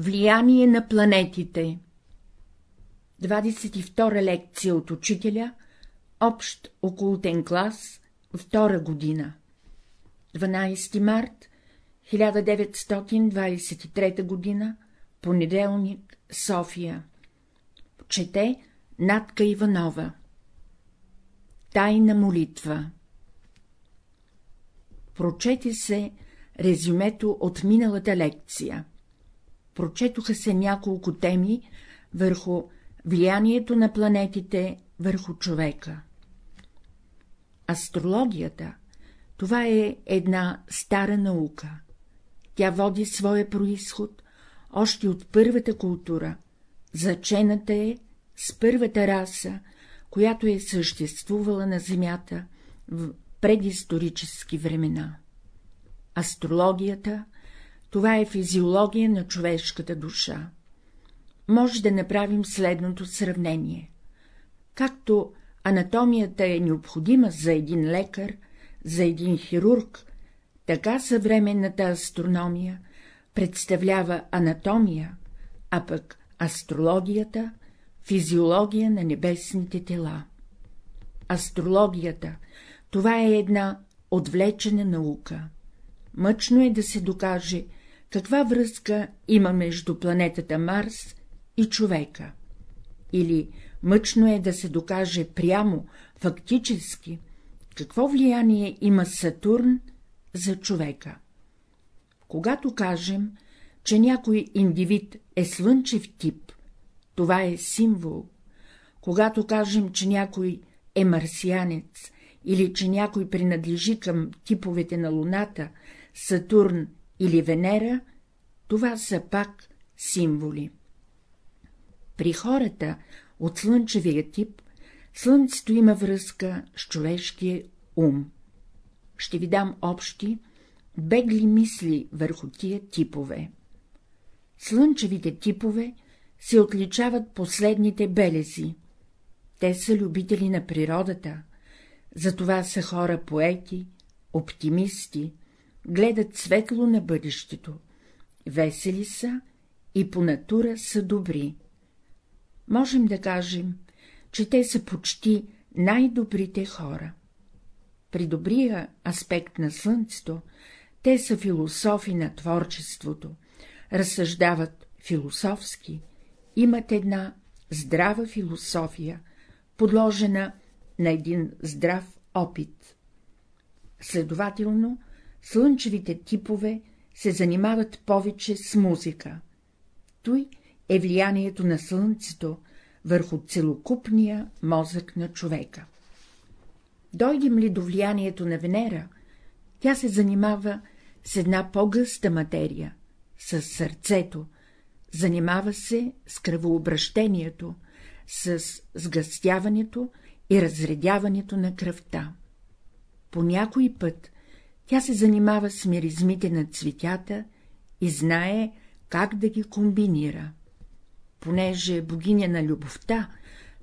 Влияние на планетите. 22 лекция от учителя, общ окултен клас, втора година. 12 март 1923 година, понеделник, София. Чете Натка Иванова. Тайна молитва. Прочете се резюмето от миналата лекция. Прочетоха се няколко теми върху влиянието на планетите върху човека. Астрологията — това е една стара наука. Тя води своя происход още от първата култура, зачената е с първата раса, която е съществувала на Земята в предисторически времена. Астрологията — това е физиология на човешката душа. Може да направим следното сравнение. Както анатомията е необходима за един лекар, за един хирург, така съвременната астрономия представлява анатомия, а пък астрологията — физиология на небесните тела. Астрологията — това е една отвлечена наука. Мъчно е да се докаже, каква връзка има между планетата Марс и човека. Или мъчно е да се докаже прямо, фактически, какво влияние има Сатурн за човека. Когато кажем, че някой индивид е слънчев тип, това е символ. Когато кажем, че някой е марсианец или че някой принадлежи към типовете на Луната, Сатурн или Венера, това са пак символи. При хората от слънчевия тип слънцето има връзка с човешкия ум. Ще ви дам общи, бегли мисли върху тия типове. Слънчевите типове се отличават последните белези. Те са любители на природата, затова са хора поети, оптимисти, гледат светло на бъдещето, весели са и по натура са добри. Можем да кажем, че те са почти най-добрите хора. При добрия аспект на слънцето те са философи на творчеството, разсъждават философски, имат една здрава философия, подложена на един здрав опит. Следователно, слънчевите типове се занимават повече с музика. Той е влиянието на слънцето върху целокупния мозък на човека. Дойдем ли до влиянието на Венера, тя се занимава с една по-гъста материя, с сърцето, занимава се с кръвообращението, с сгъстяването и разредяването на кръвта. По някой път тя се занимава с миризмите на цветята и знае как да ги комбинира. Понеже е богиня на любовта,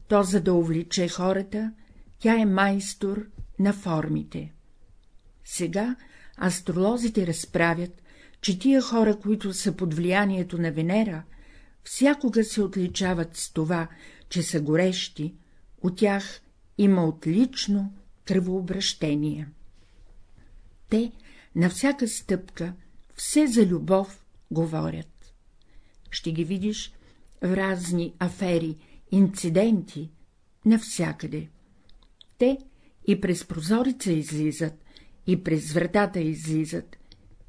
то за да увлече хората, тя е майстор на формите. Сега астролозите разправят, че тия хора, които са под влиянието на Венера, всякога се отличават с това, че са горещи, от тях има отлично кръвообращение. Те на всяка стъпка все за любов говорят. Ще ги видиш в разни афери, инциденти, навсякъде. Те и през прозорица излизат, и през вратата излизат,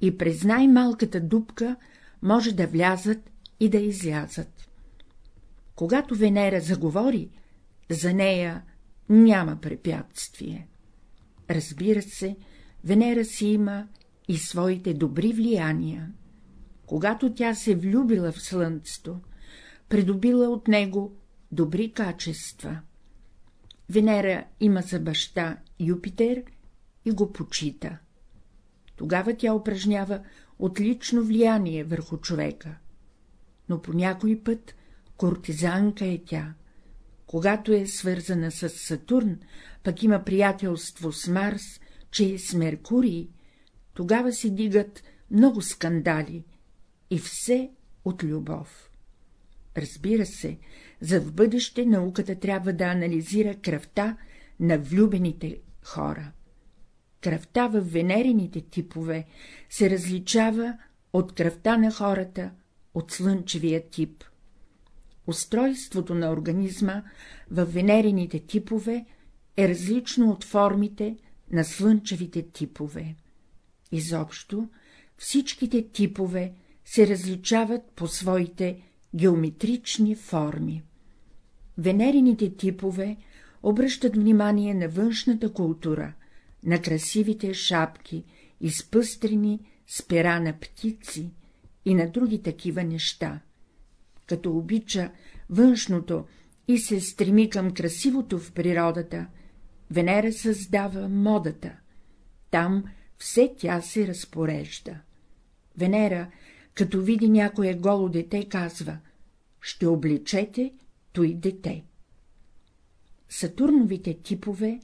и през най-малката дупка може да влязат и да излязат. Когато Венера заговори, за нея няма препятствие. Разбира се, Венера си има и своите добри влияния. Когато тя се влюбила в Слънцето, придобила от него добри качества. Венера има за баща Юпитер и го почита. Тогава тя упражнява отлично влияние върху човека. Но по някой път кортизанка е тя. Когато е свързана с Сатурн, пък има приятелство с Марс, че е с Меркурий, тогава се дигат много скандали и все от любов. Разбира се, за в бъдеще науката трябва да анализира кръвта на влюбените хора. Кръвта в венерените типове се различава от кръвта на хората от слънчевия тип. Устройството на организма в венерените типове е различно от формите на слънчевите типове. Изобщо всичките типове се различават по своите геометрични форми. Венерините типове обръщат внимание на външната култура, на красивите шапки, изпъстрени с пера на птици и на други такива неща. Като обича външното и се стреми към красивото в природата, Венера създава модата. Там все тя се разпорежда. Венера, като види някое голо дете, казва — ще обличете той дете. Сатурновите типове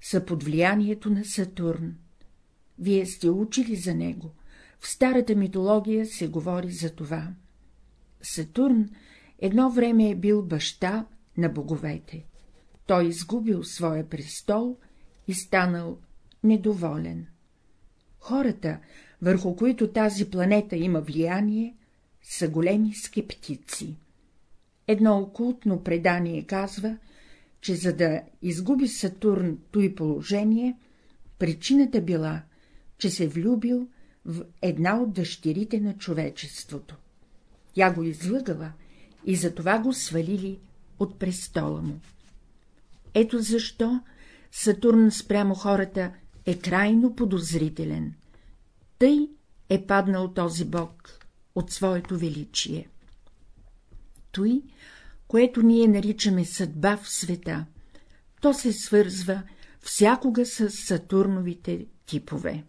са под влиянието на Сатурн. Вие сте учили за него. В старата митология се говори за това. Сатурн едно време е бил баща на боговете. Той изгубил своя престол и станал недоволен. Хората, върху които тази планета има влияние, са големи скептици. Едно окултно предание казва, че за да изгуби Сатурн той положение, причината била, че се влюбил в една от дъщерите на човечеството. Тя го излъгала и затова го свалили от престола му. Ето защо Сатурн спрямо хората е крайно подозрителен. Тъй е паднал този бог от своето величие. Той, което ние наричаме съдба в света, то се свързва всякога с Сатурновите типове.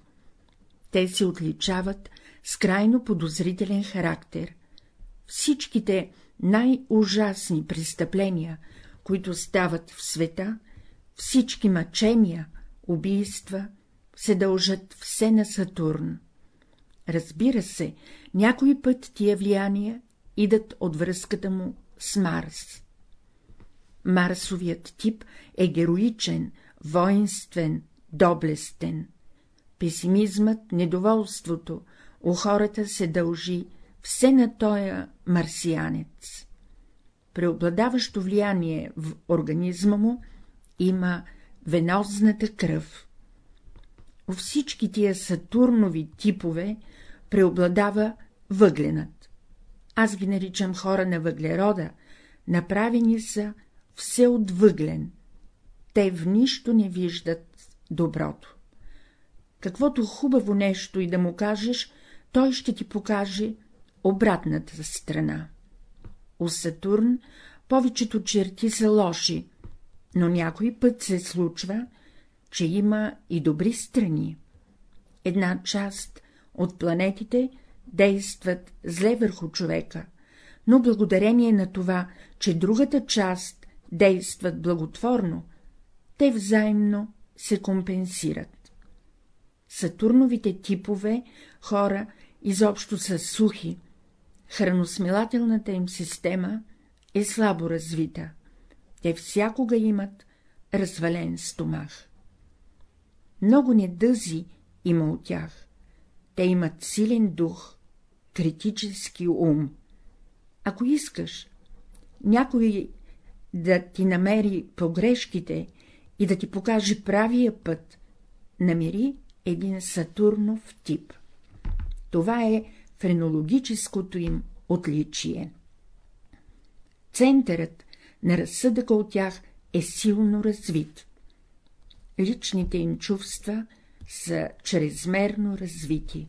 Те се отличават с крайно подозрителен характер. Всичките най-ужасни престъпления, които стават в света, всички мъчения, убийства, се дължат все на Сатурн. Разбира се, някой път тия влияния идат от връзката му с Марс. Марсовият тип е героичен, воинствен, доблестен. Песимизмът, недоволството у хората се дължи все на тоя марсианец. Преобладаващо влияние в организма му има венозната кръв. У всички тия сатурнови типове преобладава въгленът. Аз ги наричам хора на въглерода, направени са все от въглен. Те в нищо не виждат доброто. Каквото хубаво нещо и да му кажеш, той ще ти покаже обратната страна. У Сатурн повечето черти са лоши, но някой път се случва, че има и добри страни. Една част от планетите действат зле върху човека, но благодарение на това, че другата част действат благотворно, те взаимно се компенсират. Сатурновите типове хора изобщо са сухи, храносмилателната им система е слабо развита, те всякога имат развален стомах. Много недъзи има от тях, те имат силен дух, критически ум. Ако искаш някой да ти намери погрешките и да ти покаже правия път, намери един Сатурнов тип. Това е френологическото им отличие. Центърът на разсъдъка от тях е силно развит. Личните им чувства са чрезмерно развити.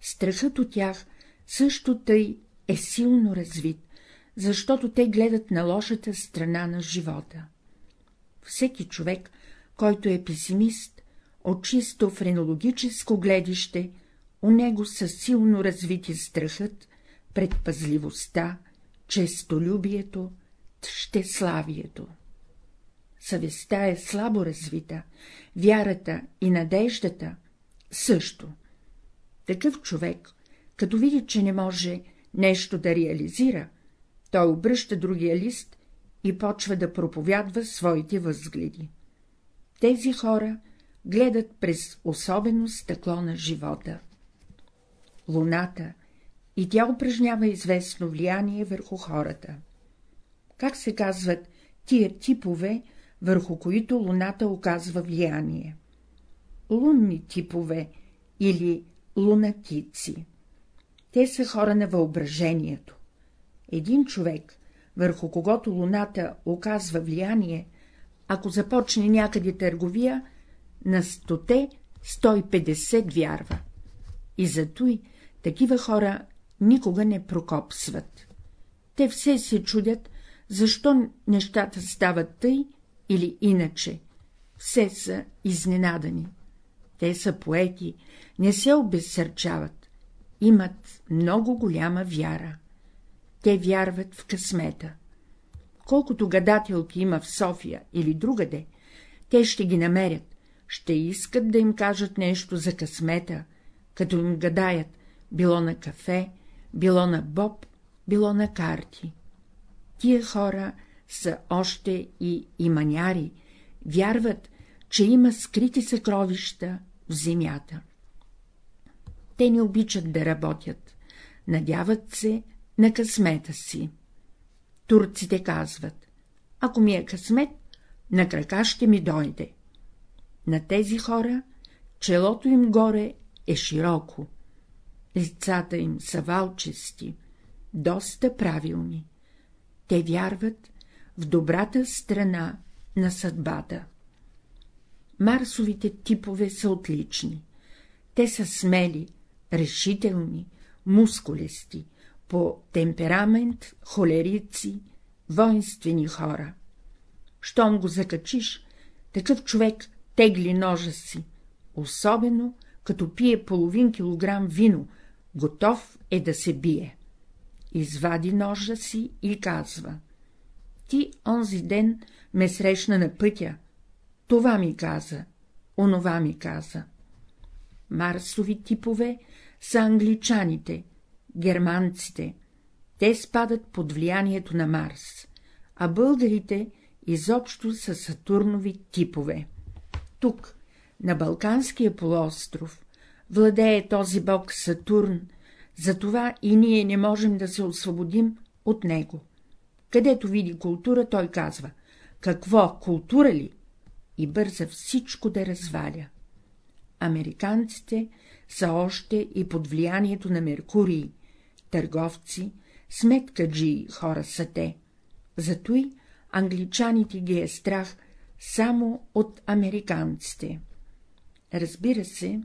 Страхът от тях също тъй е силно развит, защото те гледат на лошата страна на живота. Всеки човек, който е песимист, от чисто френологическо гледище, у него са силно развити страхът, предпазливостта, честолюбието, щеславието. Съвестта е слабо развита, вярата и надеждата също. Такъв човек, като види, че не може нещо да реализира, той обръща другия лист и почва да проповядва своите възгледи. Тези хора гледат през особено стъкло на живота. Луната и тя упражнява известно влияние върху хората. Как се казват тия типове, върху които луната оказва влияние? Лунни типове или лунатици. Те са хора на въображението. Един човек, върху когото луната оказва влияние, ако започне някъде търговия, на стоте 150 вярва. И зато такива хора никога не прокопсват. Те все се чудят, защо нещата стават тъй или иначе. Все са изненадани. Те са поети, не се обезсърчават, имат много голяма вяра. Те вярват в късмета. Колкото гадателки има в София или другаде, те ще ги намерят, ще искат да им кажат нещо за късмета, като им гадаят, било на кафе, било на боб, било на карти. Тия хора са още и иманяри, вярват, че има скрити съкровища в земята. Те не обичат да работят, надяват се на късмета си. Турците казват, ако ми е късмет, на крака ще ми дойде. На тези хора челото им горе е широко, лицата им са валчести, доста правилни. Те вярват в добрата страна на съдбата. Марсовите типове са отлични. Те са смели, решителни, мускулести, по темперамент холерици, воинствени хора. Щом го закачиш, такъв човек тегли ножа си, особено като пие половин килограм вино, готов е да се бие. Извади ножа си и казва — ти онзи ден ме срещна на пътя, това ми каза, онова ми каза. Марсови типове са англичаните, германците, те спадат под влиянието на Марс, а българите изобщо са Сатурнови типове. Тук, на Балканския полуостров, владее този бог Сатурн, затова и ние не можем да се освободим от него. Където види култура, той казва — какво, култура ли? И бърза всичко да разваля. Американците са още и под влиянието на Меркурий, търговци, сметкаджии хора са те. Зато и англичаните ги е страх само от американците. Разбира се,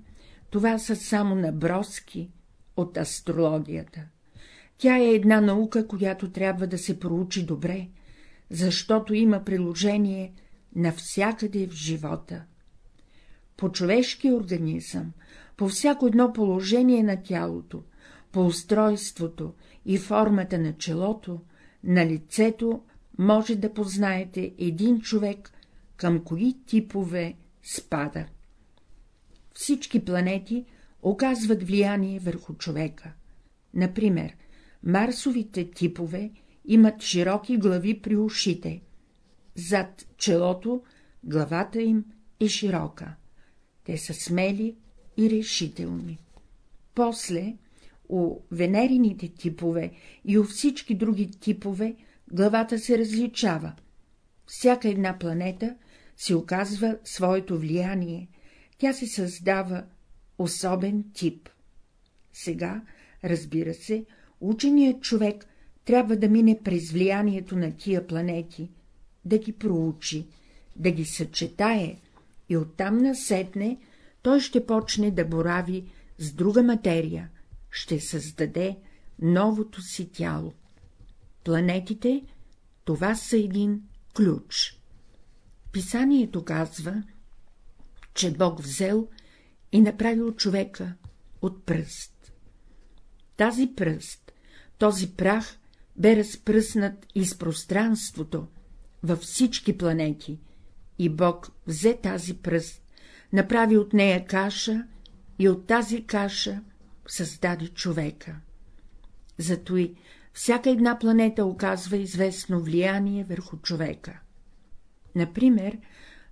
това са само наброски от астрологията. Тя е една наука, която трябва да се проучи добре, защото има приложение навсякъде в живота. По човешки организъм, по всяко едно положение на тялото, по устройството и формата на челото, на лицето може да познаете един човек, към кои типове спада. Всички планети оказват влияние върху човека. Например, Марсовите типове имат широки глави при ушите. Зад челото главата им е широка. Те са смели и решителни. После у венерините типове и у всички други типове главата се различава. Всяка една планета си оказва своето влияние, тя се създава особен тип. Сега, разбира се, ученият човек трябва да мине през влиянието на тия планети, да ги проучи, да ги съчетае и оттам насетне той ще почне да борави с друга материя, ще създаде новото си тяло. Планетите — това са един ключ. Писанието казва, че Бог взел и направил човека от пръст. Тази пръст, този прах бе разпръснат из пространството във всички планети, и Бог взе тази пръст, направи от нея каша и от тази каша създаде човека. Зато и всяка една планета оказва известно влияние върху човека. Например,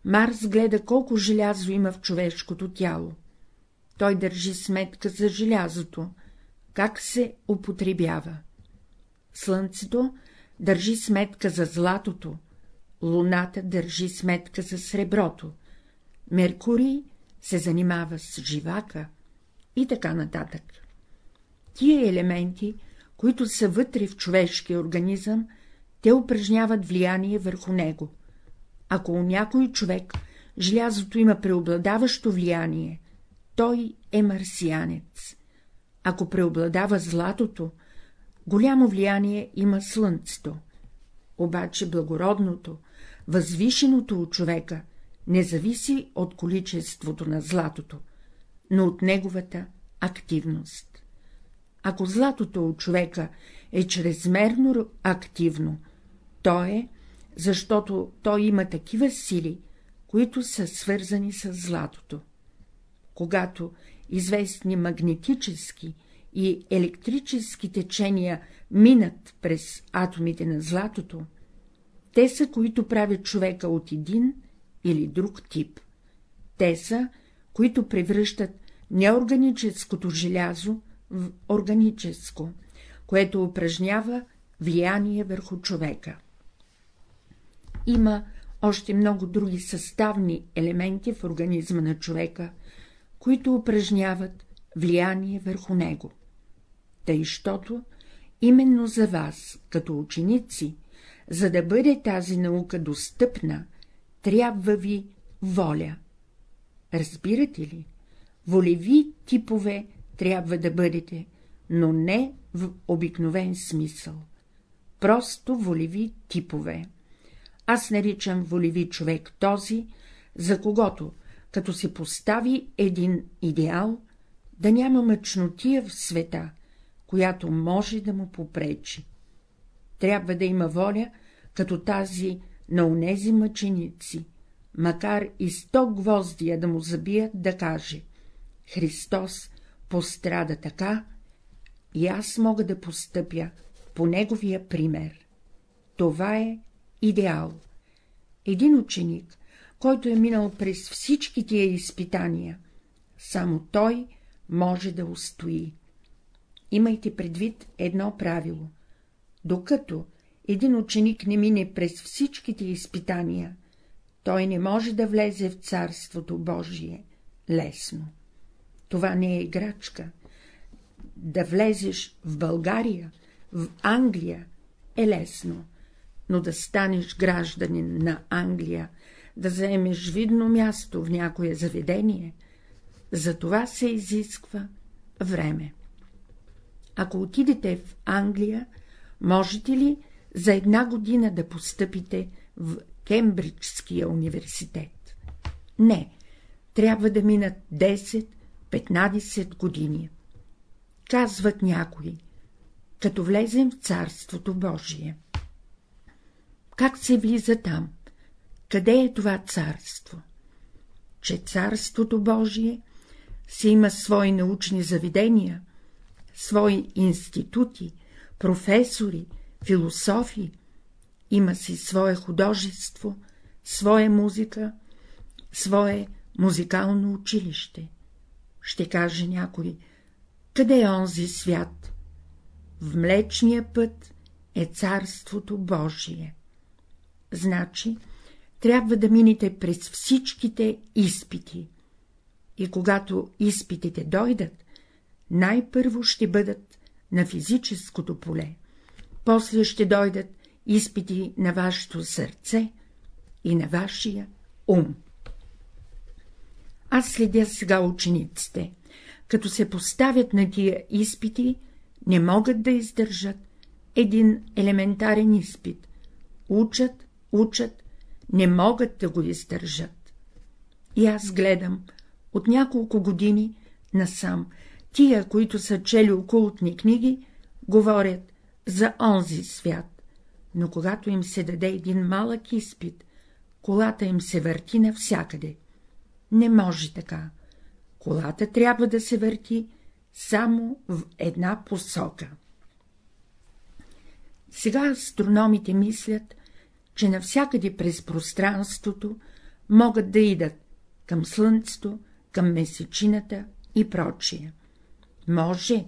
Марс гледа колко желязо има в човешкото тяло. Той държи сметка за желязото, как се употребява. Слънцето държи сметка за златото, Луната държи сметка за среброто, Меркурий се занимава с живака и така нататък. Тия елементи, които са вътре в човешкия организъм, те упражняват влияние върху него. Ако у някой човек желязото има преобладаващо влияние, той е марсианец. Ако преобладава златото, голямо влияние има слънцето. Обаче благородното, възвишеното от човека не зависи от количеството на златото, но от неговата активност. Ако златото от човека е чрезмерно активно, то е, защото той има такива сили, които са свързани с златото. Когато известни магнетически и електрически течения минат през атомите на златото, те са, които правят човека от един или друг тип. Те са, които превръщат неорганическото желязо в органическо, което упражнява влияние върху човека. Има още много други съставни елементи в организма на човека, които упражняват влияние върху него. Тъй, щото именно за вас, като ученици, за да бъде тази наука достъпна, трябва ви воля. Разбирате ли? Волеви типове трябва да бъдете, но не в обикновен смисъл. Просто волеви типове. Аз наричам волеви човек този, за когото, като се постави един идеал, да няма мъчнотия в света, която може да му попречи. Трябва да има воля, като тази на онези мъченици, макар и сто гвоздия да му забият, да каже — Христос пострада така, и аз мога да постъпя по неговия пример. Това е идеал. Един ученик, който е минал през всички тия изпитания, само той може да устои. Имайте предвид едно правило. Докато един ученик не мине през всичките изпитания, той не може да влезе в Царството Божие лесно. Това не е играчка. Да влезеш в България, в Англия е лесно, но да станеш гражданин на Англия, да заемеш видно място в някое заведение, за това се изисква време. Ако отидете в Англия, можете ли за една година да постъпите в Кембриджския университет. Не, трябва да минат 10-15 години. Казват някои, като влезем в Царството Божие. Как се влиза там? Къде е това царство? Че Царството Божие си има свои научни заведения, свои институти, професори, философи, има си свое художество, своя музика, свое музикално училище. Ще каже някой, къде е онзи свят? В Млечния път е Царството Божие. Значи, трябва да минете през всичките изпити. И когато изпитите дойдат, най-първо ще бъдат на физическото поле после ще дойдат изпити на вашето сърце и на вашия ум. Аз следя сега учениците, като се поставят на тия изпити, не могат да издържат един елементарен изпит. Учат, учат, не могат да го издържат. И аз гледам от няколко години насам, тия, които са чели окултни книги, говорят за онзи свят, но когато им се даде един малък изпит, колата им се върти навсякъде. Не може така. Колата трябва да се върти само в една посока. Сега астрономите мислят, че навсякъде през пространството могат да идат към Слънцето, към Месечината и прочие. Може,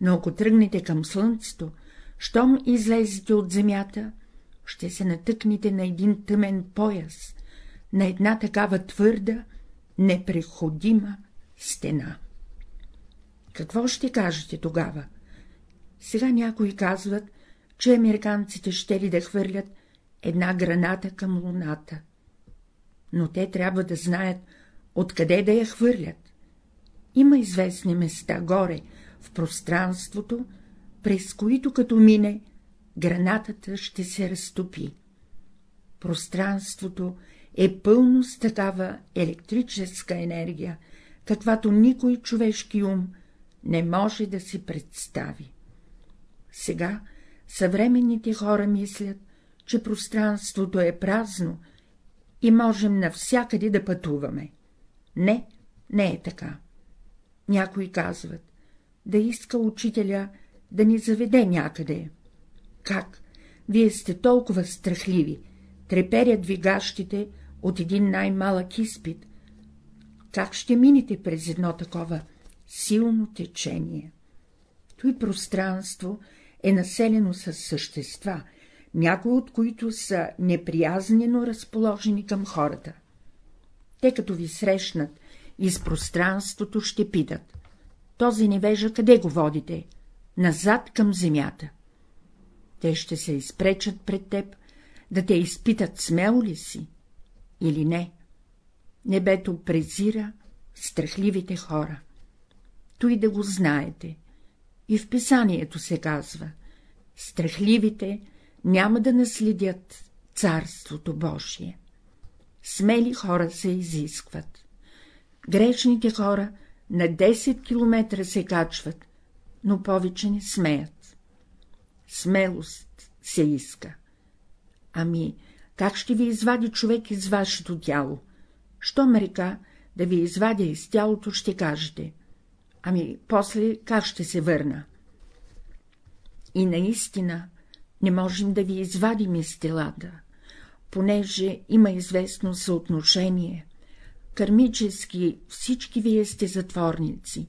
но ако тръгнете към Слънцето, щом излезете от Земята, ще се натъкнете на един тъмен пояс, на една такава твърда, непреходима стена. Какво ще кажете тогава? Сега някои казват, че американците ще ли да хвърлят една граната към луната. Но те трябва да знаят, откъде да я хвърлят. Има известни места горе, в пространството, през които като мине, гранатата ще се разтопи. Пространството е пълно с такава електрическа енергия, каквато никой човешки ум не може да си представи. Сега съвременните хора мислят, че пространството е празно и можем навсякъде да пътуваме. Не, не е така. Някои казват, да иска учителя да ни заведе някъде. Как? Вие сте толкова страхливи, треперят ви гащите от един най-малък изпит. Как ще минете през едно такова силно течение? Той пространство е населено с същества, някои от които са неприязнено разположени към хората. Те като ви срещнат из пространството ще питат — този невежа къде го водите? Назад към земята. Те ще се изпречат пред теб, да те изпитат смело ли си или не. Небето презира страхливите хора. Той да го знаете. И в писанието се казва — страхливите няма да наследят Царството Божие. Смели хора се изискват. Грешните хора на 10 километра се качват, но повече не смеят. Смелост се иска. Ами, как ще ви извади човек из вашето тяло? Що ме река да ви извадя из тялото, ще кажете. Ами, после как ще се върна? И наистина не можем да ви извадим из телата, понеже има известно съотношение. Кармически всички вие сте затворници,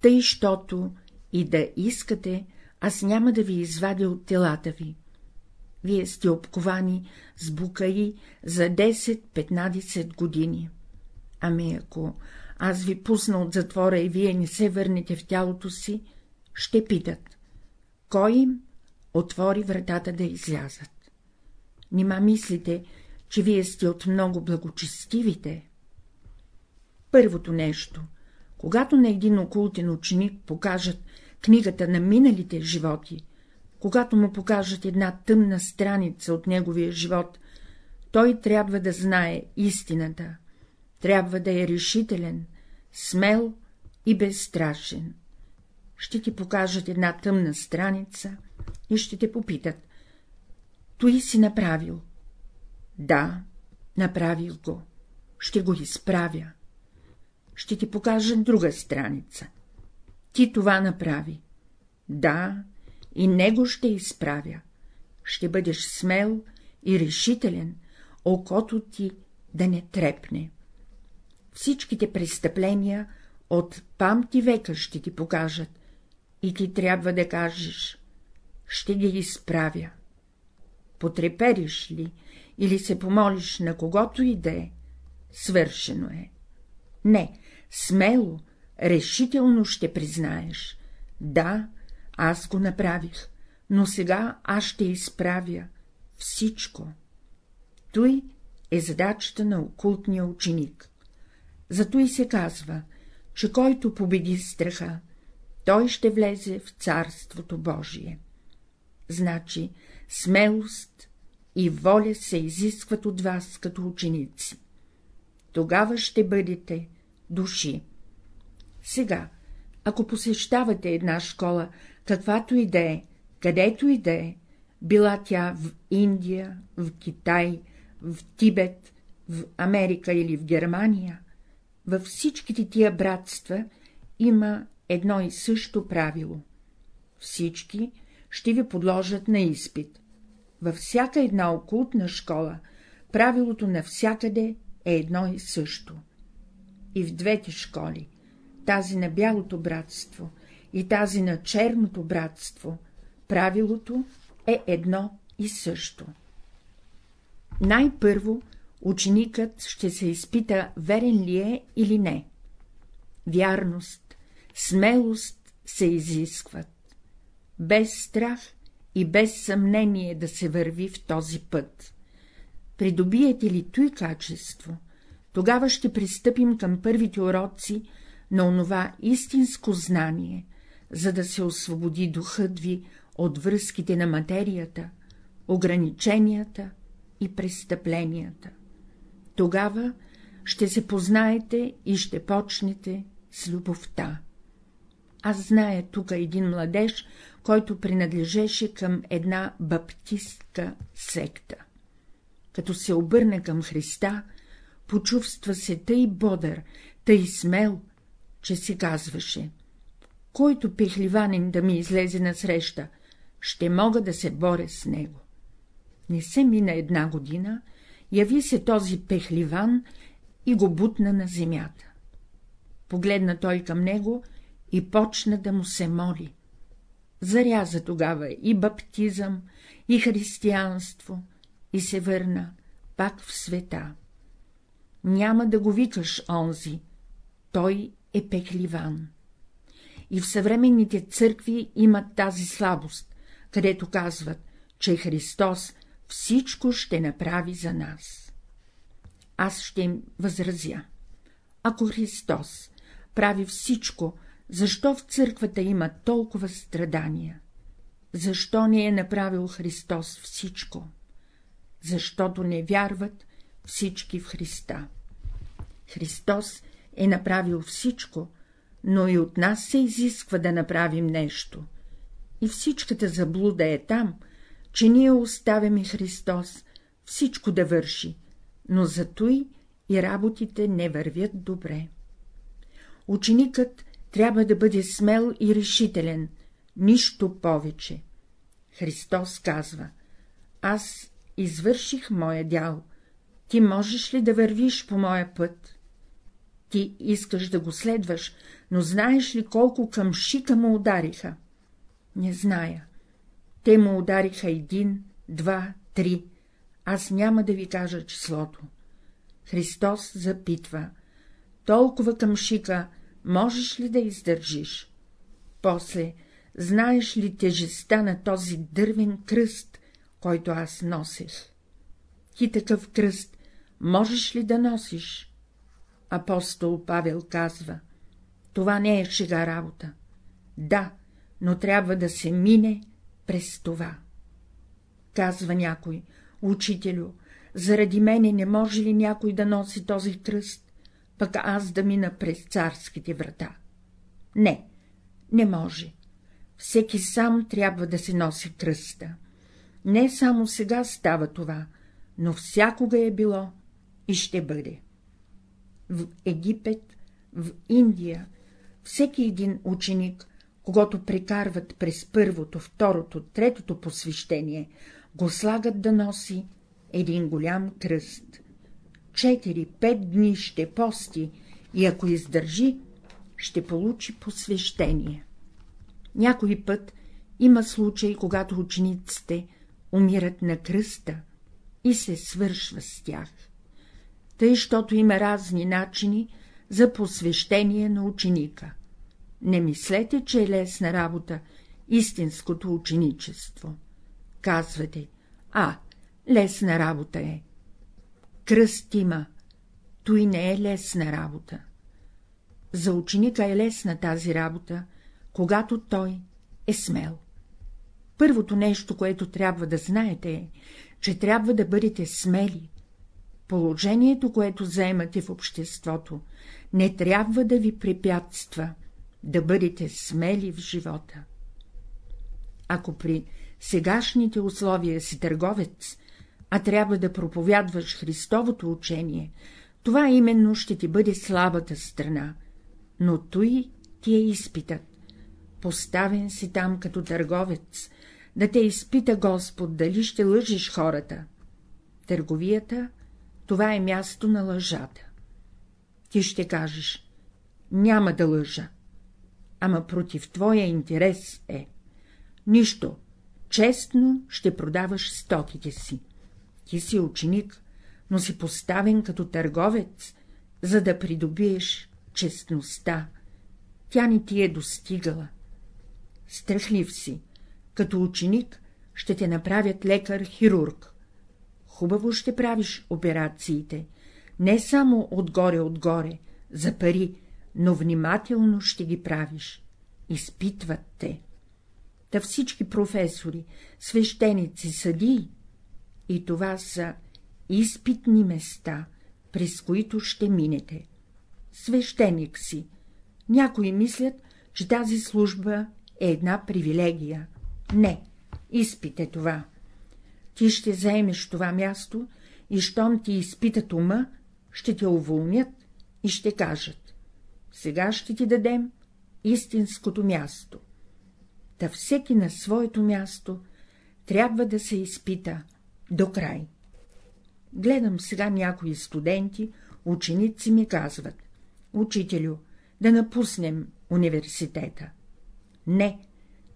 тъй, щото и да искате, аз няма да ви извадя от телата ви. Вие сте обковани с букаи за 10-15 години. Ами ако аз ви пусна от затвора и вие не се върнете в тялото си, ще питат, кой им отвори вратата да излязат. Нима мислите, че вие сте от много благочестивите? Първото нещо, когато на един окултен ученик покажат книгата на миналите животи, когато му покажат една тъмна страница от неговия живот, той трябва да знае истината, трябва да е решителен, смел и безстрашен. Ще ти покажат една тъмна страница и ще те попитат. Той си направил? Да, направил го. Ще го изправя. Ще ти покажа друга страница. Ти това направи. Да, и него ще изправя. Ще бъдеш смел и решителен, окото ти да не трепне. Всичките престъпления от памти века ще ти покажат, и ти трябва да кажеш — ще ги изправя. Потрепериш ли или се помолиш на когото и да е, свършено е. Не, смело, решително ще признаеш. Да, аз го направих, но сега аз ще изправя всичко. Той е задачата на окултния ученик. Зато и се казва, че който победи страха, той ще влезе в Царството Божие. Значи смелост и воля се изискват от вас като ученици. Тогава ще бъдете души. Сега, ако посещавате една школа, каквато и да е, където и да е, била тя в Индия, в Китай, в Тибет, в Америка или в Германия, във всичките тия братства има едно и също правило. Всички ще ви подложат на изпит. във всяка една окултна школа правилото навсякъде е едно и също. И в двете школи, тази на бялото братство и тази на черното братство, правилото е едно и също. Най-първо ученикът ще се изпита верен ли е или не. Вярност, смелост се изискват. Без страх и без съмнение да се върви в този път. Придобиете ли той качество, тогава ще пристъпим към първите уроци на онова истинско знание, за да се освободи духът ви от връзките на материята, ограниченията и престъпленията. Тогава ще се познаете и ще почнете с любовта. Аз зная тук един младеж, който принадлежеше към една баптистка секта. Като се обърне към Христа, почувства се тъй бодър, тъй смел, че си казваше — който пехливанин да ми излезе насреща, ще мога да се боря с него. Не се мина една година, яви се този пехливан и го бутна на земята. Погледна той към него и почна да му се моли. Заряза тогава и баптизъм, и християнство, и се върна пак в света. Няма да го викаш онзи, той е пекливан. И в съвременните църкви имат тази слабост, където казват, че Христос всичко ще направи за нас. Аз ще им възразя. Ако Христос прави всичко, защо в църквата има толкова страдания? Защо не е направил Христос всичко? Защото не вярват всички в Христа. Христос е направил всичко, но и от нас се изисква да направим нещо. И всичката заблуда е там, че ние оставяме Христос всичко да върши, но зато и работите не вървят добре. Ученикът трябва да бъде смел и решителен, нищо повече. Христос казва — аз извърших моя дял, ти можеш ли да вървиш по моя път? Ти искаш да го следваш, но знаеш ли колко къмшика му удариха? Не зная. Те му удариха един, два, три. Аз няма да ви кажа числото. Христос запитва. Толкова къмшика можеш ли да издържиш? После, знаеш ли тежестта на този дървен кръст, който аз носех? Ти такъв кръст можеш ли да носиш? Апостол Павел казва, това не е шега работа. Да, но трябва да се мине през това. Казва някой, учителю, заради мене не може ли някой да носи този кръст, пък аз да мина през царските врата? Не, не може. Всеки сам трябва да се носи кръста. Не само сега става това, но всякога е било и ще бъде. В Египет, в Индия, всеки един ученик когато прекарват през първото, второто, третото посвещение, го слагат да носи един голям кръст. Четири-пет дни ще пости и ако издържи, ще получи посвещение. Някой път има случай, когато учениците умират на кръста и се свършва с тях. Тъй, щото има разни начини за посвещение на ученика. Не мислете, че е лесна работа истинското ученичество. Казвате, а, лесна работа е. Кръст има, той не е лесна работа. За ученика е лесна тази работа, когато той е смел. Първото нещо, което трябва да знаете е, че трябва да бъдете смели. Положението, което заемате в обществото, не трябва да ви препятства да бъдете смели в живота. Ако при сегашните условия си търговец, а трябва да проповядваш Христовото учение, това именно ще ти бъде слабата страна, но той ти е изпитът. Поставен си там като търговец, да те изпита Господ, дали ще лъжиш хората. Търговията — това е място на лъжата. Ти ще кажеш — няма да лъжа, ама против твоя интерес е. Нищо, честно ще продаваш стоките си. Ти си ученик, но си поставен като търговец, за да придобиеш честността. Тя не ти е достигала. Страхлив си, като ученик ще те направят лекар-хирург. Хубаво ще правиш операциите, не само отгоре-отгоре, за пари, но внимателно ще ги правиш. Изпитват те. Та всички професори, свещеници, съдии, и това са изпитни места, през които ще минете. Свещеник си. Някои мислят, че тази служба е една привилегия. Не, изпите това. Ти ще заемеш това място и щом ти изпитат ума, ще те уволнят и ще кажат — сега ще ти дадем истинското място. Та всеки на своето място трябва да се изпита до край. Гледам сега някои студенти, ученици ми казват — учителю, да напуснем университета. Не,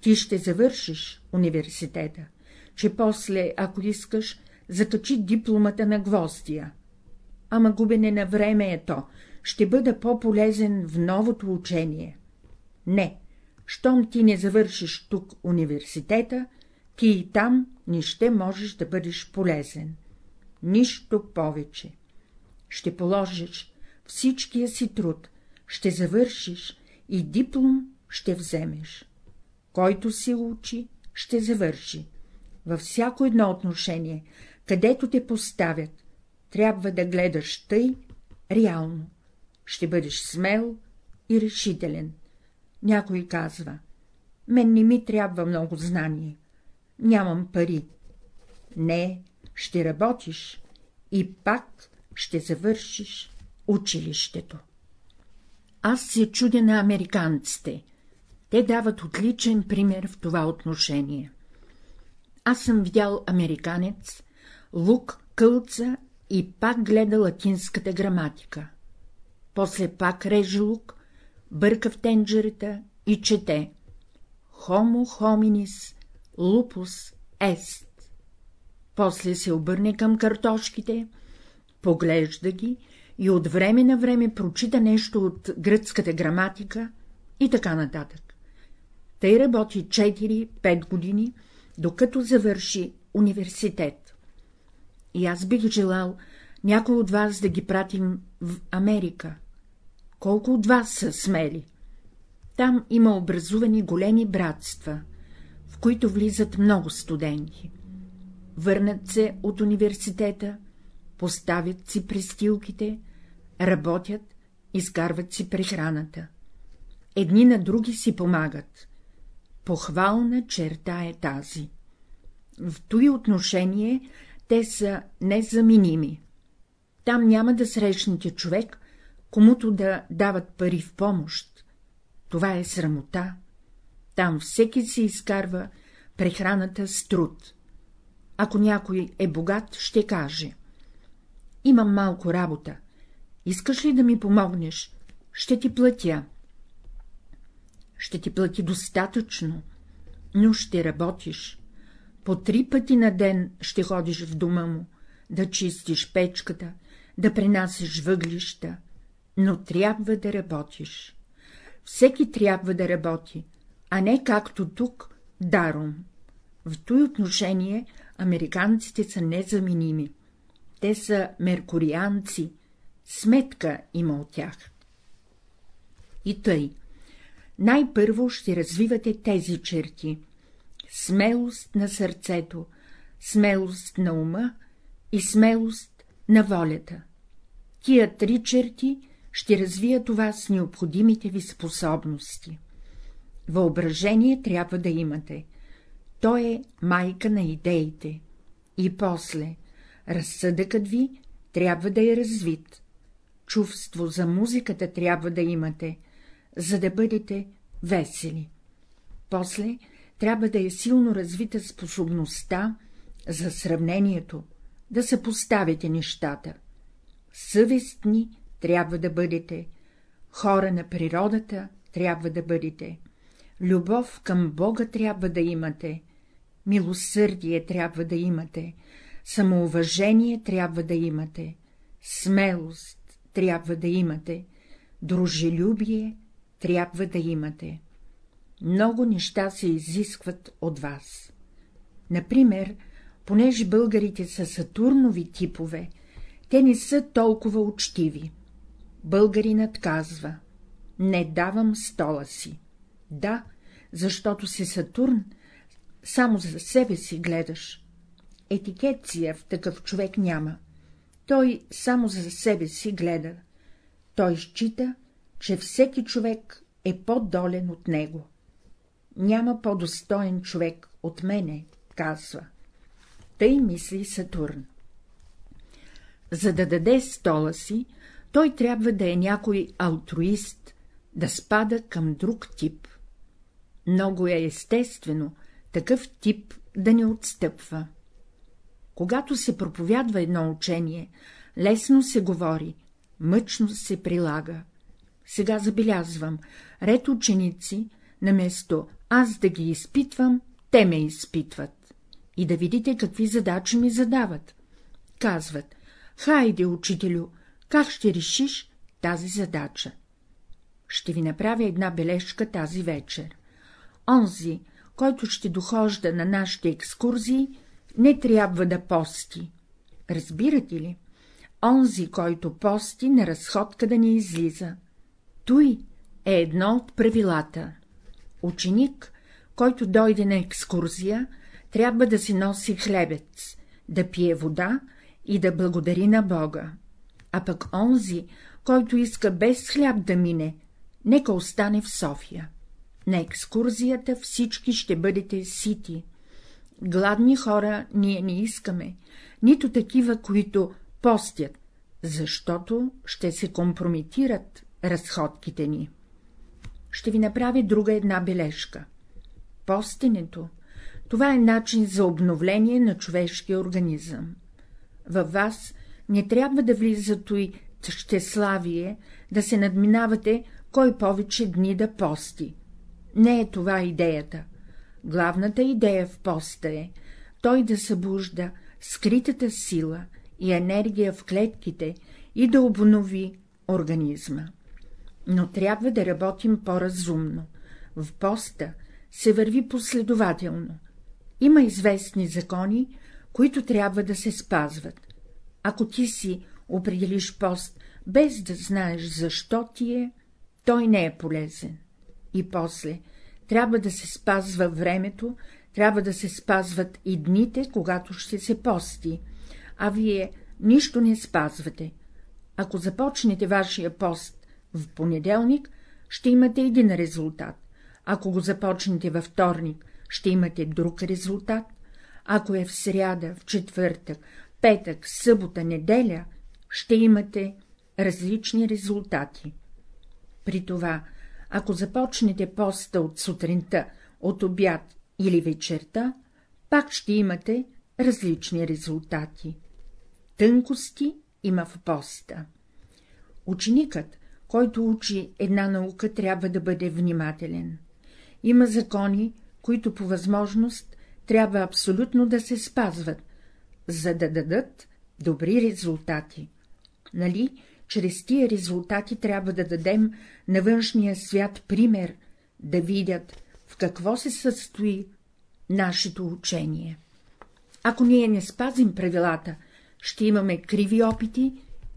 ти ще завършиш университета, че после, ако искаш, закачи дипломата на гвоздия. Ама губене на време е то, ще бъда по-полезен в новото учение. Не, щом ти не завършиш тук университета, ти и там не ще можеш да бъдеш полезен. Нищо повече. Ще положиш всичкия си труд, ще завършиш и диплом ще вземеш. Който си учи, ще завърши. Във всяко едно отношение, където те поставят, трябва да гледаш тъй реално. Ще бъдеш смел и решителен. Някой казва, мен не ми трябва много знание, нямам пари. Не, ще работиш и пак ще завършиш училището. Аз се чудя на американците. Те дават отличен пример в това отношение. Аз съм видял американец, лук, кълца и пак гледа латинската граматика. После пак реже лук, бърка в тенджерата и чете Homo hominis lupus est. После се обърне към картошките, поглежда ги и от време на време прочита нещо от гръцката граматика и така нататък. Тъй работи 4-5 години, докато завърши университет. И аз бих желал някой от вас да ги пратим в Америка. Колко от вас са смели? Там има образувани големи братства, в които влизат много студенти. Върнат се от университета, поставят си престилките, работят, изкарват си прехраната. Едни на други си помагат. Похвална черта е тази. В този отношение те са незаменими. Там няма да срещнете човек, комуто да дават пари в помощ. Това е срамота. Там всеки си изкарва прехраната с труд. Ако някой е богат, ще каже — имам малко работа, искаш ли да ми помогнеш, ще ти платя. Ще ти плати достатъчно, но ще работиш. По три пъти на ден ще ходиш в дома му, да чистиш печката, да принасяш въглища, но трябва да работиш. Всеки трябва да работи, а не както тук, даром. В този отношение американците са незаменими. Те са меркурианци, сметка има от тях. И тъй, най-първо ще развивате тези черти — смелост на сърцето, смелост на ума и смелост на волята. Тия три черти ще развият у вас необходимите ви способности. Въображение трябва да имате. То е майка на идеите. И после, разсъдъкът ви трябва да е развит. Чувство за музиката трябва да имате, за да бъдете весели. После трябва да е силно развита способността за сравнението, да съпоставите нещата. Съвестни трябва да бъдете, хора на природата трябва да бъдете, любов към Бога трябва да имате, милосърдие трябва да имате, самоуважение трябва да имате, смелост трябва да имате, дружелюбие трябва да имате. Много неща се изискват от вас. Например, понеже българите са сатурнови типове, те не са толкова учтиви. Българинът казва — не давам стола си. Да, защото си Сатурн, само за себе си гледаш. Етикетция в такъв човек няма. Той само за себе си гледа. Той счита, че всеки човек е по-долен от него. Няма по-достоен човек от мене, казва. Тъй мисли Сатурн. За да даде стола си, той трябва да е някой алтруист, да спада към друг тип. Много е естествено такъв тип да не отстъпва. Когато се проповядва едно учение, лесно се говори, мъчно се прилага. Сега забелязвам, ред ученици, наместо аз да ги изпитвам, те ме изпитват. И да видите какви задачи ми задават. Казват, хайде, учителю, как ще решиш тази задача? Ще ви направя една бележка тази вечер. Онзи, който ще дохожда на нашите екскурзии, не трябва да пости. Разбирате ли? Онзи, който пости, на разходка да не излиза. Той е едно от правилата. Ученик, който дойде на екскурзия, трябва да си носи хлебец, да пие вода и да благодари на Бога. А пък онзи, който иска без хляб да мине, нека остане в София. На екскурзията всички ще бъдете сити. Гладни хора ние не искаме, нито такива, които постят, защото ще се компрометират разходките ни. Ще ви направя друга една бележка. Постенето — това е начин за обновление на човешкия организъм. Във вас не трябва да влиза той щеславие, да се надминавате, кой повече дни да пости. Не е това идеята. Главната идея в поста е той да събужда скритата сила и енергия в клетките и да обнови организма. Но трябва да работим по-разумно. В поста се върви последователно. Има известни закони, които трябва да се спазват. Ако ти си определиш пост, без да знаеш защо ти е, той не е полезен. И после трябва да се спазва времето, трябва да се спазват и дните, когато ще се пости, а вие нищо не спазвате. Ако започнете вашия пост в понеделник, ще имате един резултат, ако го започнете във вторник, ще имате друг резултат, ако е в сряда, в четвъртък, петък, събота, неделя, ще имате различни резултати. При това, ако започнете поста от сутринта, от обяд или вечерта, пак ще имате различни резултати. Тънкости има в поста. Ученикът, който учи една наука, трябва да бъде внимателен. Има закони, които по възможност трябва абсолютно да се спазват, за да дадат добри резултати. Нали, чрез тия резултати трябва да дадем на външния свят пример, да видят в какво се състои нашето учение. Ако ние не спазим правилата, ще имаме криви опити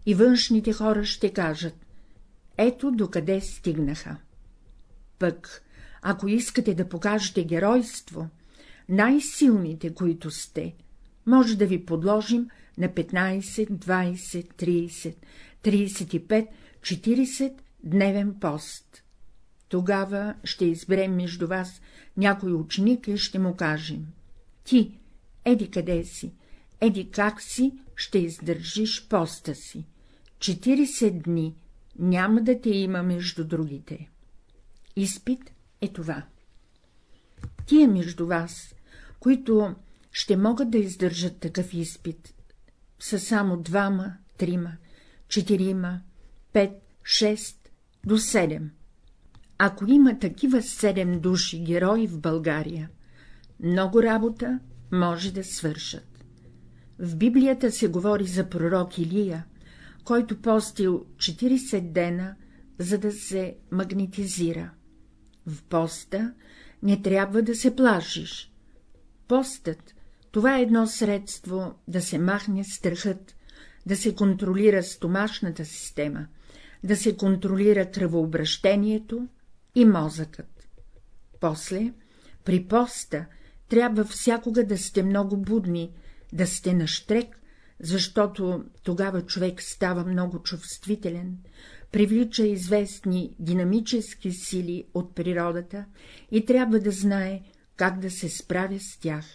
и външните хора ще кажат — ето докъде стигнаха. Пък, ако искате да покажете геройство, най-силните, които сте, може да ви подложим на 15, 20, 30, 35, 40 дневен пост. Тогава ще изберем между вас някой ученик и ще му кажем — ти, еди къде си, еди как си, ще издържиш поста си. 40 дни няма да те има между другите. Изпит е това. тия между вас, които ще могат да издържат такъв изпит, са само двама, трима, четирима, пет, шест до седем. Ако има такива седем души герои в България, много работа може да свършат. В Библията се говори за пророк Илия, който постил 40 дена, за да се магнетизира. В поста не трябва да се плашиш. Постът — това е едно средство да се махне страхът, да се контролира стомашната система, да се контролира кръвообращението и мозъкът. После, при поста, трябва всякога да сте много будни, да сте на штрек, защото тогава човек става много чувствителен, привлича известни динамически сили от природата и трябва да знае как да се справя с тях.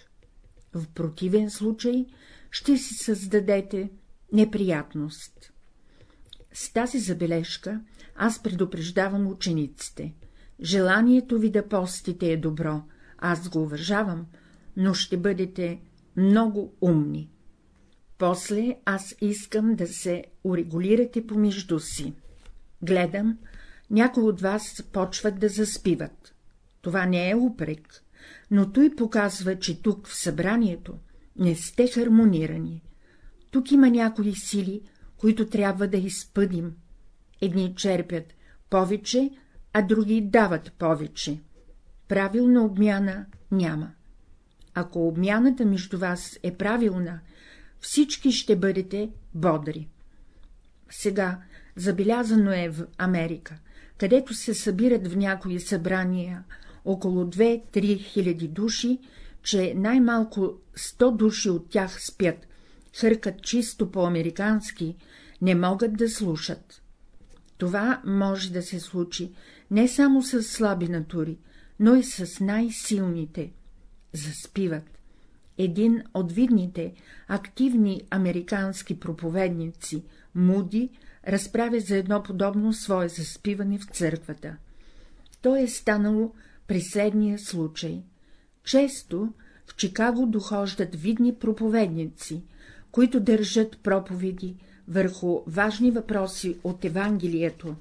В противен случай ще си създадете неприятност. С тази забележка аз предупреждавам учениците. Желанието ви да постите е добро, аз го уважавам, но ще бъдете много умни. После аз искам да се урегулирате помежду си. Гледам, някои от вас почват да заспиват. Това не е упрек, но той показва, че тук в събранието не сте хармонирани. Тук има някои сили, които трябва да изпъдим. Едни черпят повече, а други дават повече. Правилна обмяна няма. Ако обмяната между вас е правилна, всички ще бъдете бодри. Сега забелязано е в Америка, където се събират в някои събрания около 2-3 хиляди души, че най-малко 100 души от тях спят, хъркат чисто по-американски, не могат да слушат. Това може да се случи не само с слаби натури, но и с най-силните. Заспиват. Един от видните, активни американски проповедници, Муди, разправя за едно подобно свое заспиване в църквата. То е станало при следния случай. Често в Чикаго дохождат видни проповедници, които държат проповеди върху важни въпроси от Евангелието.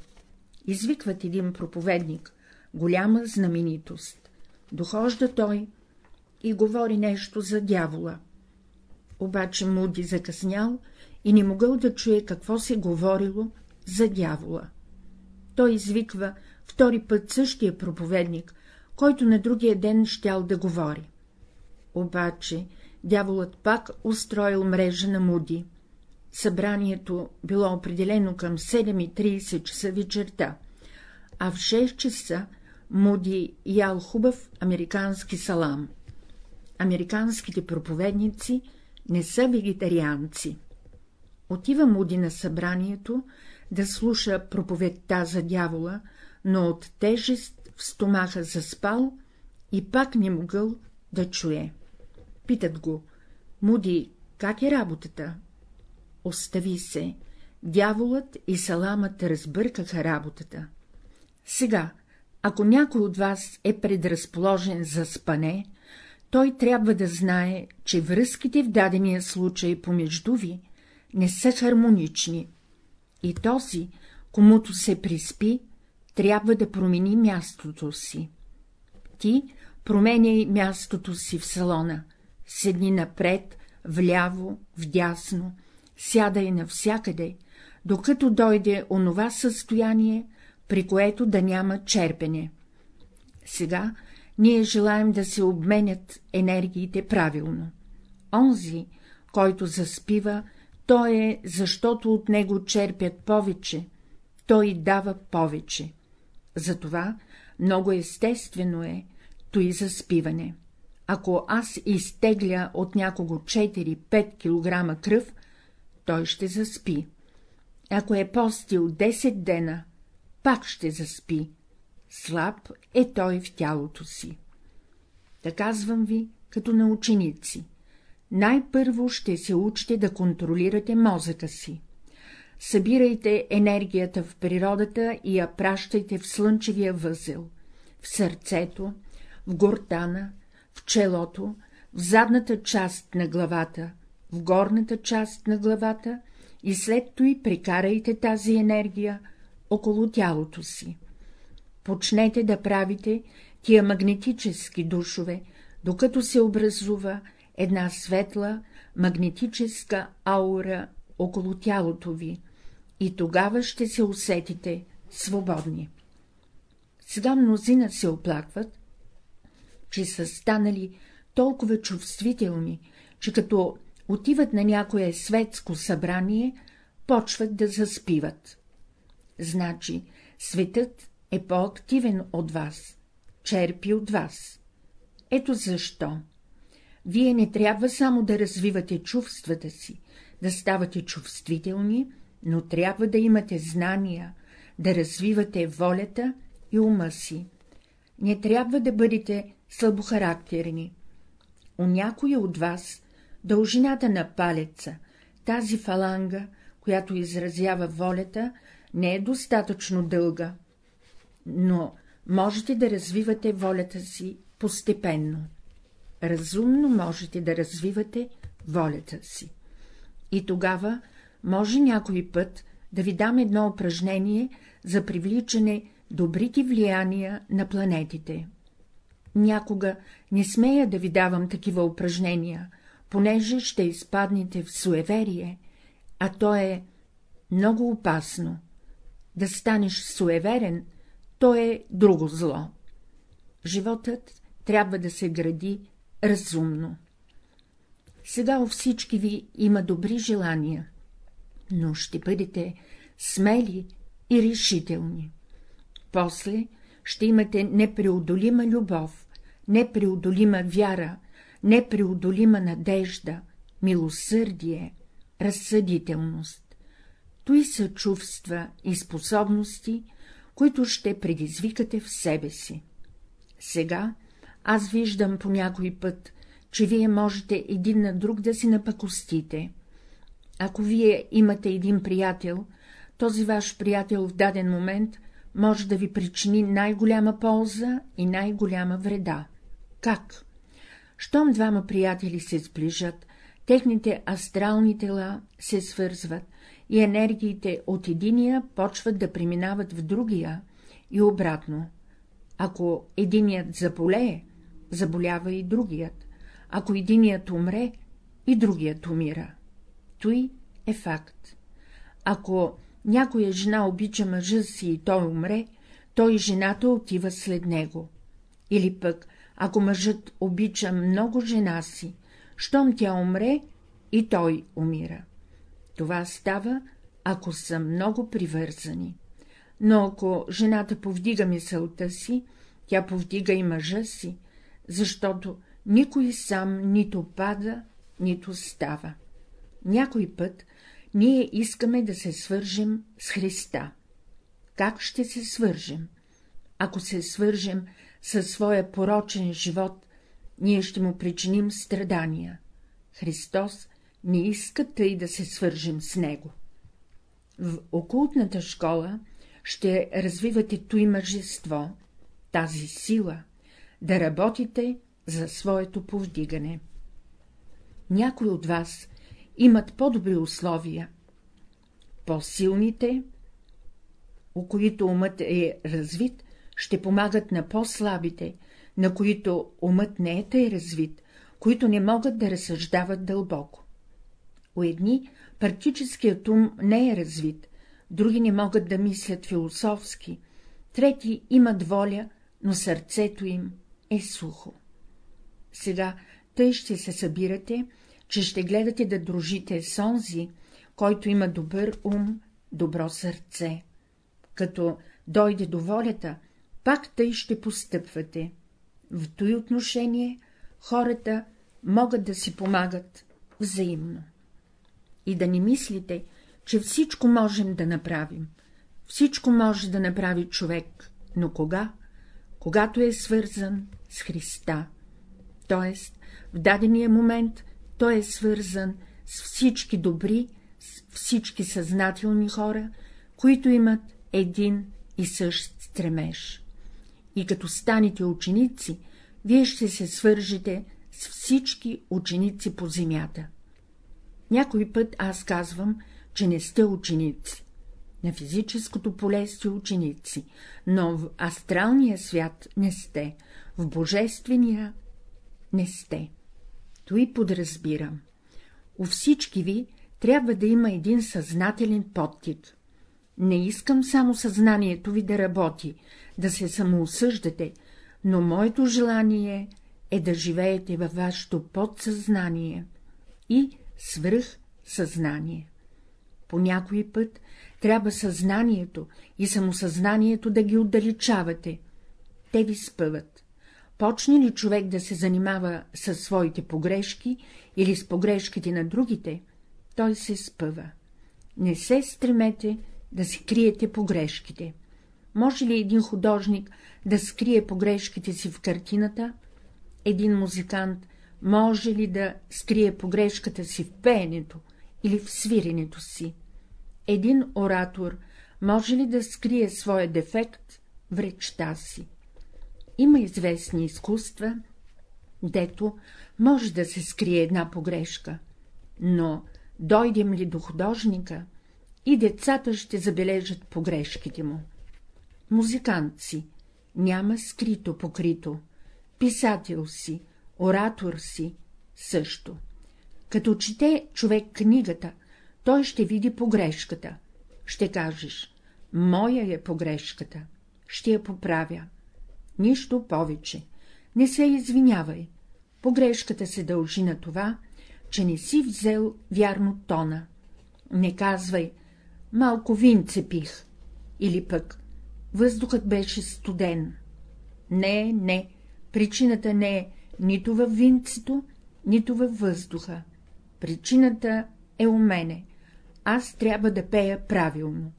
Извикват един проповедник, голяма знаменитост. Дохожда той и говори нещо за дявола. Обаче Муди закъснял и не могъл да чуе какво се говорило за дявола. Той извиква втори път същия проповедник, който на другия ден щял да говори. Обаче дяволът пак устроил мрежа на Муди. Събранието било определено към 7.30 часа вечерта, а в 6 часа Муди ял хубав американски салам. Американските проповедници не са вегетарианци. Отива Муди на събранието да слуша проповедта за дявола, но от тежест в стомаха заспал и пак не могъл да чуе. Питат го, Муди, как е работата? Остави се, дяволът и саламът разбъркаха работата. Сега, ако някой от вас е предразположен за спане, той трябва да знае, че връзките в дадения случай помежду ви не са хармонични и този, комуто се приспи, трябва да промени мястото си. Ти променяй мястото си в салона, седни напред, вляво, вдясно, сядай навсякъде, докато дойде онова състояние, при което да няма черпене. Сега ние желаем да се обменят енергиите правилно. Онзи, който заспива, то е, защото от него черпят повече, той дава повече. Затова много естествено е той заспиване. Ако аз изтегля от някого 4-5 кг кръв, той ще заспи. Ако е постил 10 дена, пак ще заспи. Слаб е той в тялото си. Да казвам ви, като на ученици. Най-първо ще се учите да контролирате мозъка си. Събирайте енергията в природата и я пращайте в слънчевия възел, в сърцето, в гортана, в челото, в задната част на главата, в горната част на главата и след той прекарайте тази енергия около тялото си. Почнете да правите тия магнетически душове, докато се образува една светла магнетическа аура около тялото ви, и тогава ще се усетите свободни. Сега мнозина се оплакват, че са станали толкова чувствителни, че като отиват на някое светско събрание, почват да заспиват. Значи, светът е по-активен от вас, черпи от вас. Ето защо. Вие не трябва само да развивате чувствата си, да ставате чувствителни, но трябва да имате знания, да развивате волята и ума си. Не трябва да бъдете слабохарактерни. У някои от вас дължината на палеца, тази фаланга, която изразява волята, не е достатъчно дълга, но можете да развивате волята си постепенно. Разумно можете да развивате волята си. И тогава може някой път да ви дам едно упражнение за привличане добрите влияния на планетите. Някога не смея да ви давам такива упражнения, понеже ще изпаднете в суеверие, а то е много опасно. Да станеш суеверен, то е друго зло. Животът трябва да се гради разумно. Сега у всички ви има добри желания, но ще бъдете смели и решителни. После ще имате непреодолима любов, непреодолима вяра, непреодолима надежда, милосърдие, разсъдителност. Той са чувства и способности, които ще предизвикате в себе си. Сега аз виждам по някой път, че вие можете един на друг да си напакостите. Ако вие имате един приятел, този ваш приятел в даден момент може да ви причини най-голяма полза и най-голяма вреда. Как? Щом двама приятели се сближат, техните астрални тела се свързват и енергиите от единия почват да преминават в другия и обратно. Ако единият заболее, заболява и другият, ако единият умре, и другият умира. Той е факт. Ако някоя жена обича мъжа си и той умре, той и жената отива след него. Или пък, ако мъжът обича много жена си, щом тя умре, и той умира. Това става, ако са много привързани. Но ако жената повдига мисълта си, тя повдига и мъжа си, защото никой сам нито пада, нито става. Някой път ние искаме да се свържем с Христа. Как ще се свържем? Ако се свържем със своя порочен живот, ние ще му причиним страдания. Христос не иска тъй да се свържем с Него. В окултната школа ще развивате той мъжество, тази сила, да работите за своето повдигане. Някои от вас имат по-добри условия. По-силните, у които умът е развит, ще помагат на по-слабите, на които умът не е тъй развит, които не могат да разсъждават дълбоко. У едни практическият ум не е развит, други не могат да мислят философски, трети имат воля, но сърцето им е сухо. Сега тъй ще се събирате, че ще гледате да дружите с онзи, който има добър ум, добро сърце. Като дойде до волята, пак тъй ще постъпвате. В той отношение хората могат да си помагат взаимно. И да не мислите, че всичко можем да направим. Всичко може да направи човек, но кога? Когато е свързан с Христа. Т.е. в дадения момент той е свързан с всички добри, с всички съзнателни хора, които имат един и същ стремеж. И като станете ученици, вие ще се свържете с всички ученици по земята. Някой път аз казвам, че не сте ученици. На физическото поле сте ученици, но в астралния свят не сте, в божествения не сте. Той подразбирам. У всички ви трябва да има един съзнателен подтик. Не искам само съзнанието ви да работи, да се самоосъждате, но моето желание е да живеете във вашето подсъзнание и свръх съзнание. По някой път трябва съзнанието и самосъзнанието да ги отдалечавате. Те ви спъват. Почне ли човек да се занимава със своите погрешки или с погрешките на другите, той се спъва. Не се стремете да си криете погрешките. Може ли един художник да скрие погрешките си в картината? Един музикант може ли да скрие погрешката си в пеенето или в свиренето си? Един оратор може ли да скрие своя дефект в речта си? Има известни изкуства, дето може да се скрие една погрешка, но дойдем ли до художника, и децата ще забележат погрешките му. Музикант си, няма скрито покрито, писател си, оратор си, също. Като чете човек книгата, той ще види погрешката. Ще кажеш, моя е погрешката, ще я поправя. Нищо повече. Не се извинявай. Погрешката се дължи на това, че не си взел вярно тона. Не казвай, малко винце пих, или пък въздухът беше студен. Не, не, причината не е нито във винцето, нито във въздуха. Причината е у мене. Аз трябва да пея правилно.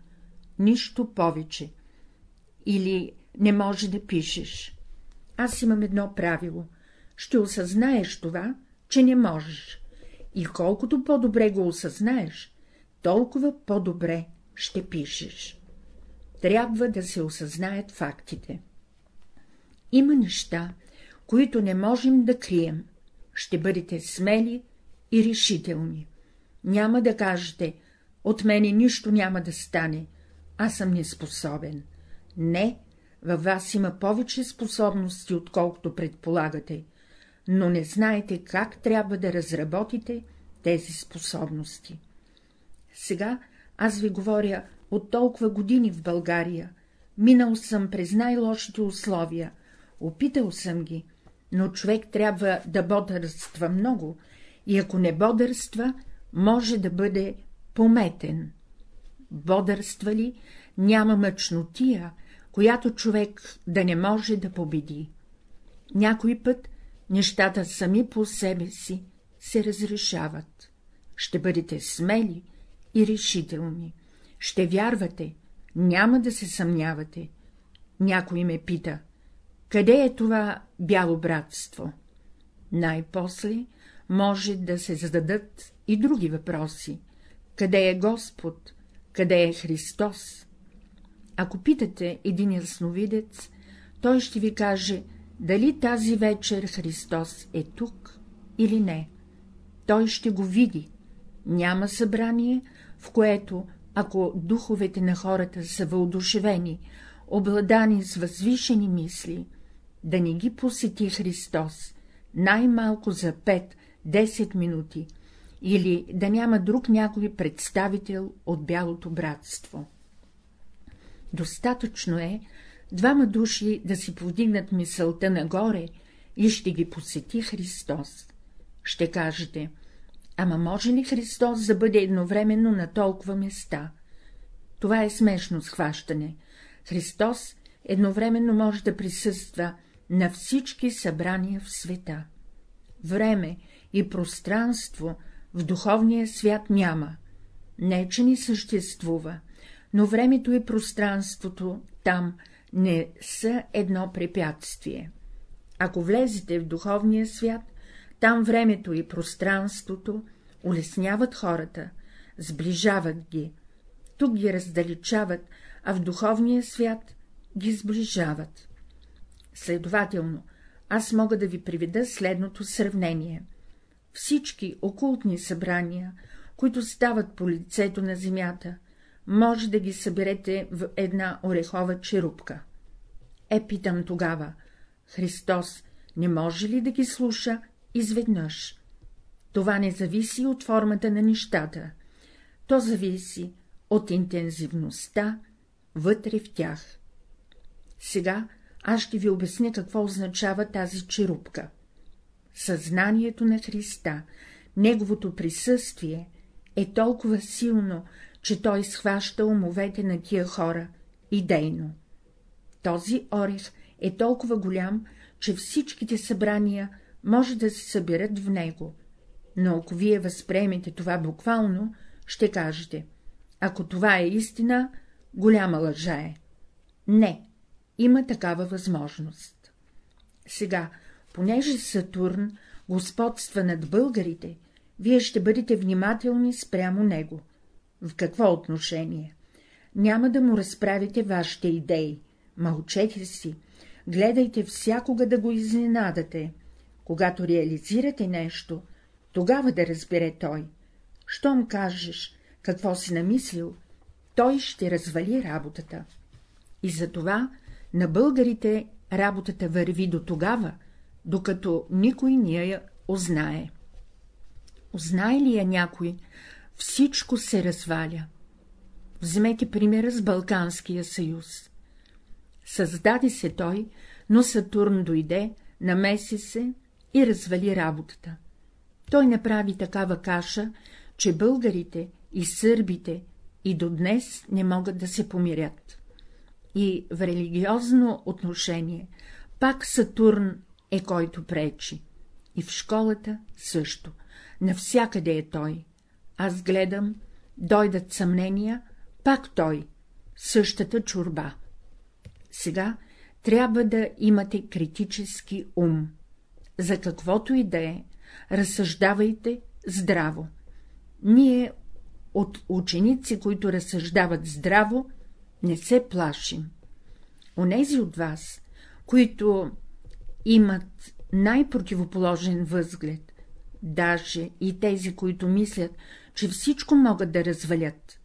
Нищо повече. Или не може да пишеш. Аз имам едно правило. Ще осъзнаеш това, че не можеш. И колкото по-добре го осъзнаеш, толкова по-добре ще пишеш. Трябва да се осъзнаят фактите. Има неща, които не можем да крием. Ще бъдете смели и решителни. Няма да кажете, от мене нищо няма да стане, аз съм неспособен. Не, във вас има повече способности, отколкото предполагате, но не знаете как трябва да разработите тези способности. Сега аз ви говоря от толкова години в България, минал съм през най-лошите условия, опитал съм ги, но човек трябва да бодърства много, и ако не бодърства, може да бъде пометен. Бодърства ли, няма мъчнотия, която човек да не може да победи. Някой път нещата сами по себе си се разрешават. Ще бъдете смели и решителни. Ще вярвате, няма да се съмнявате. Някой ме пита, къде е това бяло братство? Най-после може да се зададат и други въпроси. Къде е Господ? Къде е Христос? Ако питате един ясновидец, той ще ви каже, дали тази вечер Христос е тук или не. Той ще го види. Няма събрание, в което, ако духовете на хората са въодушевени, обладани с възвишени мисли, да не ги посети Христос, най-малко за 5-10 минути, или да няма друг някой представител от бялото братство. Достатъчно е двама души да си повдигнат мисълта нагоре и ще ги посети Христос. Ще кажете, ама може ли Христос да бъде едновременно на толкова места? Това е смешно схващане. Христос едновременно може да присъства на всички събрания в света. Време и пространство в духовния свят няма. Не, че ни съществува, но времето и пространството там не са едно препятствие. Ако влезете в духовния свят, там времето и пространството улесняват хората, сближават ги, тук ги раздалечават, а в духовния свят ги сближават. Следователно, аз мога да ви приведа следното сравнение. Всички окултни събрания, които стават по лицето на земята, може да ги съберете в една орехова черупка. Е, питам тогава, Христос не може ли да ги слуша изведнъж? Това не зависи от формата на нещата, то зависи от интензивността вътре в тях. Сега аз ще ви обясня какво означава тази черупка. Съзнанието на Христа, неговото присъствие е толкова силно, че той схваща умовете на тия хора идейно. Този орех е толкова голям, че всичките събрания може да се съберат в него, но ако вие възприемете това буквално, ще кажете, ако това е истина, голяма лъжа е. Не, има такава възможност. Сега, понеже Сатурн господства над българите, вие ще бъдете внимателни спрямо него. В какво отношение? Няма да му разправите вашите идеи, мълчете си, гледайте всякога да го изненадате. Когато реализирате нещо, тогава да разбере той. Щом кажеш, какво си намислил, той ще развали работата. И затова на българите работата върви до тогава, докато никой не я узнае. Узнае ли я някой, всичко се разваля. Вземете примера с Балканския съюз. Създаде се той, но Сатурн дойде, намеси се и развали работата. Той направи такава каша, че българите и сърбите и до днес не могат да се помирят. И в религиозно отношение пак Сатурн е който пречи. И в школата също. Навсякъде е той. Аз гледам, дойдат съмнения, пак той, същата чурба. Сега трябва да имате критически ум. За каквото и да е, разсъждавайте здраво. Ние от ученици, които разсъждават здраво, не се плашим. Онези от вас, които имат най-противоположен възглед, даже и тези, които мислят, че всичко могат да развалят,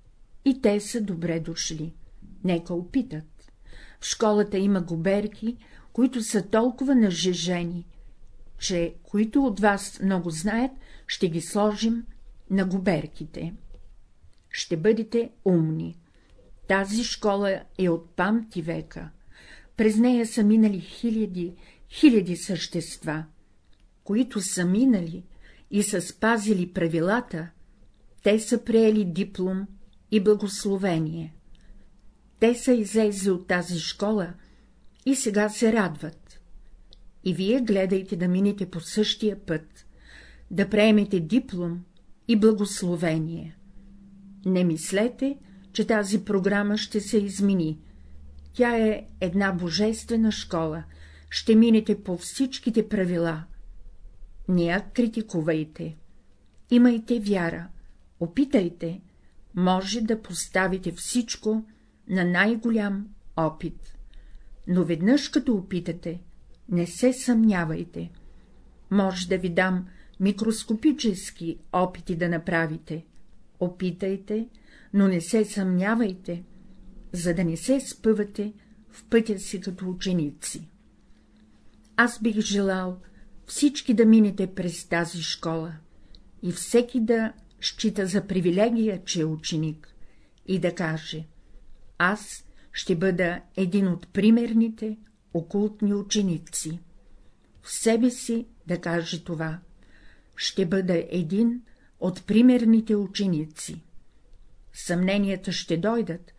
и те са добре дошли. Нека опитат. В школата има губерки, които са толкова нажежени, че които от вас много знаят, ще ги сложим на губерките. Ще бъдете умни. Тази школа е от памти века. През нея са минали хиляди, хиляди същества, които са минали и са спазили правилата, те са приели диплом и благословение. Те са излезли от тази школа и сега се радват. И вие гледайте да минете по същия път, да приемете диплом и благословение. Не мислете, че тази програма ще се измени. Тя е една божествена школа, ще минете по всичките правила. Не я критикувайте. Имайте вяра, опитайте, може да поставите всичко на най-голям опит. Но веднъж като опитате, не се съмнявайте. Може да ви дам микроскопически опити да направите. Опитайте, но не се съмнявайте, за да не се спъвате в пътя си като ученици. Аз бих желал всички да минете през тази школа и всеки да счита за привилегия, че е ученик, и да каже — аз ще бъда един от примерните окултни ученици. В себе си да каже това — ще бъда един от примерните ученици. Съмненията ще дойдат,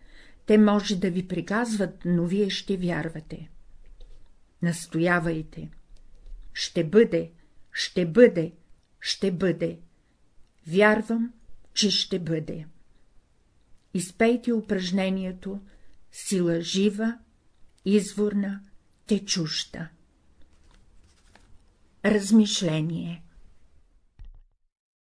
те може да ви приказват, но вие ще вярвате. Настоявайте. Ще бъде, ще бъде, ще бъде. Вярвам, че ще бъде. Изпейте упражнението сила жива, изворна, течуща. Размишление